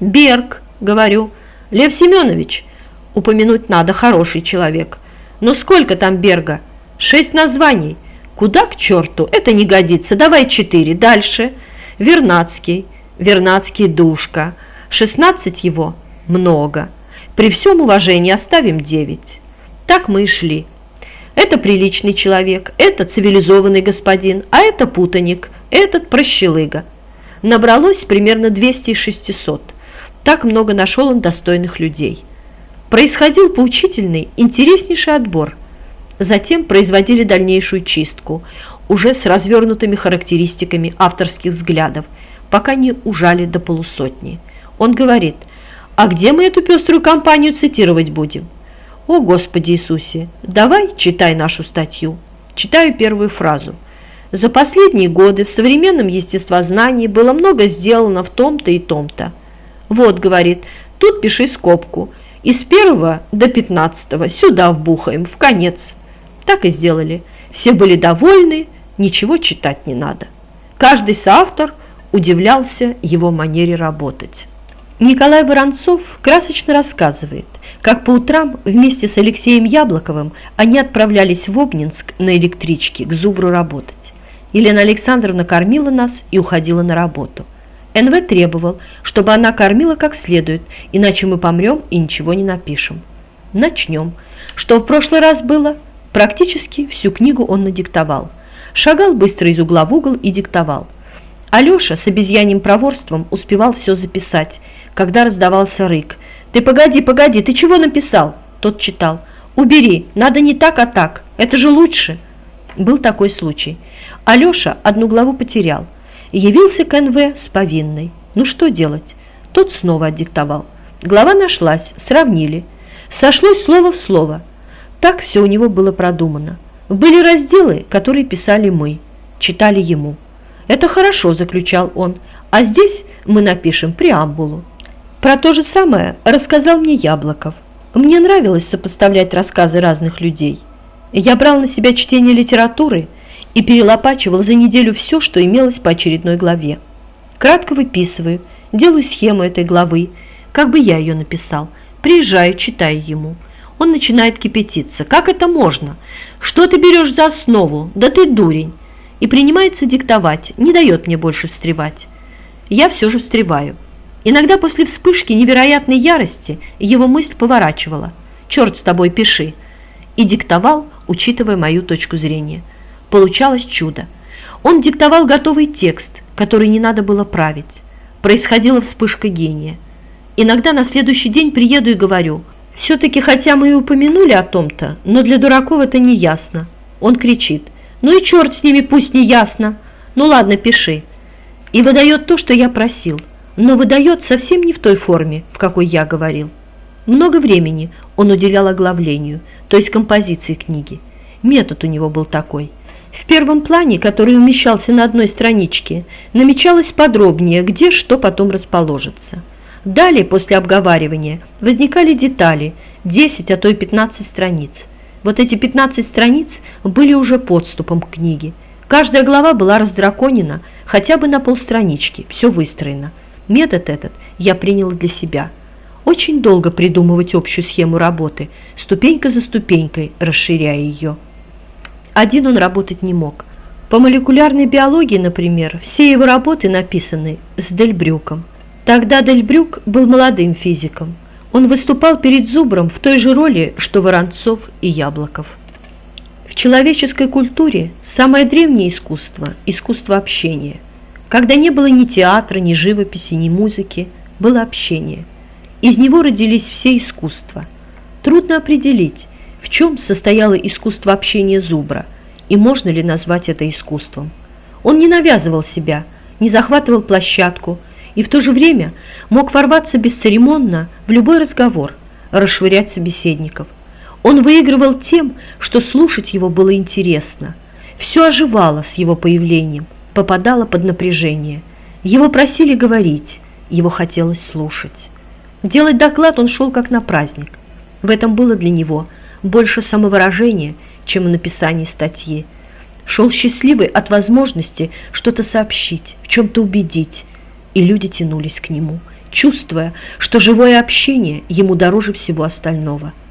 «Берг», — говорю. «Лев Семенович, упомянуть надо, хороший человек. Но сколько там Берга? Шесть названий. Куда к черту? Это не годится. Давай четыре. Дальше. Вернадский. Вернадский душка. Шестнадцать его? Много. При всем уважении оставим девять. Так мы и шли. Это приличный человек, это цивилизованный господин, а это путаник, этот прощелыга. Набралось примерно 200 из 600. Так много нашел он достойных людей. Происходил поучительный, интереснейший отбор. Затем производили дальнейшую чистку, уже с развернутыми характеристиками авторских взглядов, пока не ужали до полусотни. Он говорит, а где мы эту пеструю компанию цитировать будем? «О, Господи Иисусе, давай читай нашу статью». Читаю первую фразу. «За последние годы в современном естествознании было много сделано в том-то и том-то». «Вот», — говорит, — «тут пиши скобку. Из первого до пятнадцатого сюда вбухаем, в конец». Так и сделали. Все были довольны, ничего читать не надо. Каждый соавтор удивлялся его манере работать. Николай Воронцов красочно рассказывает, как по утрам вместе с Алексеем Яблоковым они отправлялись в Обнинск на электричке к Зубру работать. Елена Александровна кормила нас и уходила на работу. НВ требовал, чтобы она кормила как следует, иначе мы помрем и ничего не напишем. Начнем. Что в прошлый раз было? Практически всю книгу он надиктовал. Шагал быстро из угла в угол и диктовал. Алеша с обезьяньим проворством успевал все записать, когда раздавался рык. «Ты погоди, погоди, ты чего написал?» Тот читал. «Убери, надо не так, а так, это же лучше». Был такой случай. Алеша одну главу потерял. Явился к НВ с повинной. Ну что делать? Тот снова отдиктовал. Глава нашлась, сравнили. Сошлось слово в слово. Так все у него было продумано. Были разделы, которые писали мы, читали ему. «Это хорошо», – заключал он, – «а здесь мы напишем преамбулу». Про то же самое рассказал мне Яблоков. Мне нравилось сопоставлять рассказы разных людей. Я брал на себя чтение литературы и перелопачивал за неделю все, что имелось по очередной главе. Кратко выписываю, делаю схему этой главы, как бы я ее написал, приезжаю, читаю ему. Он начинает кипятиться. «Как это можно? Что ты берешь за основу? Да ты дурень!» и принимается диктовать, не дает мне больше встревать. Я все же встреваю. Иногда после вспышки невероятной ярости его мысль поворачивала. «Черт с тобой, пиши!» И диктовал, учитывая мою точку зрения. Получалось чудо. Он диктовал готовый текст, который не надо было править. Происходила вспышка гения. Иногда на следующий день приеду и говорю, «Все-таки, хотя мы и упомянули о том-то, но для дураков это не ясно». Он кричит – ну и черт с ними, пусть не ясно. Ну ладно, пиши. И выдает то, что я просил, но выдает совсем не в той форме, в какой я говорил. Много времени он уделял оглавлению, то есть композиции книги. Метод у него был такой. В первом плане, который умещался на одной страничке, намечалось подробнее, где что потом расположится. Далее, после обговаривания, возникали детали, 10, а то и 15 страниц – вот эти 15 страниц были уже подступом к книге. Каждая глава была раздраконена хотя бы на полстранички, все выстроено. Метод этот я приняла для себя. Очень долго придумывать общую схему работы, ступенька за ступенькой расширяя ее. Один он работать не мог. По молекулярной биологии, например, все его работы написаны с Дельбрюком. Тогда Дельбрюк был молодым физиком. Он выступал перед Зубром в той же роли, что Воронцов и Яблоков. В человеческой культуре самое древнее искусство – искусство общения. Когда не было ни театра, ни живописи, ни музыки, было общение. Из него родились все искусства. Трудно определить, в чем состояло искусство общения Зубра и можно ли назвать это искусством. Он не навязывал себя, не захватывал площадку, и в то же время мог ворваться бесцеремонно в любой разговор, расшвырять собеседников. Он выигрывал тем, что слушать его было интересно. Все оживало с его появлением, попадало под напряжение. Его просили говорить, его хотелось слушать. Делать доклад он шел как на праздник. В этом было для него больше самовыражения, чем в написании статьи. Шел счастливый от возможности что-то сообщить, в чем-то убедить, и люди тянулись к нему, чувствуя, что живое общение ему дороже всего остального –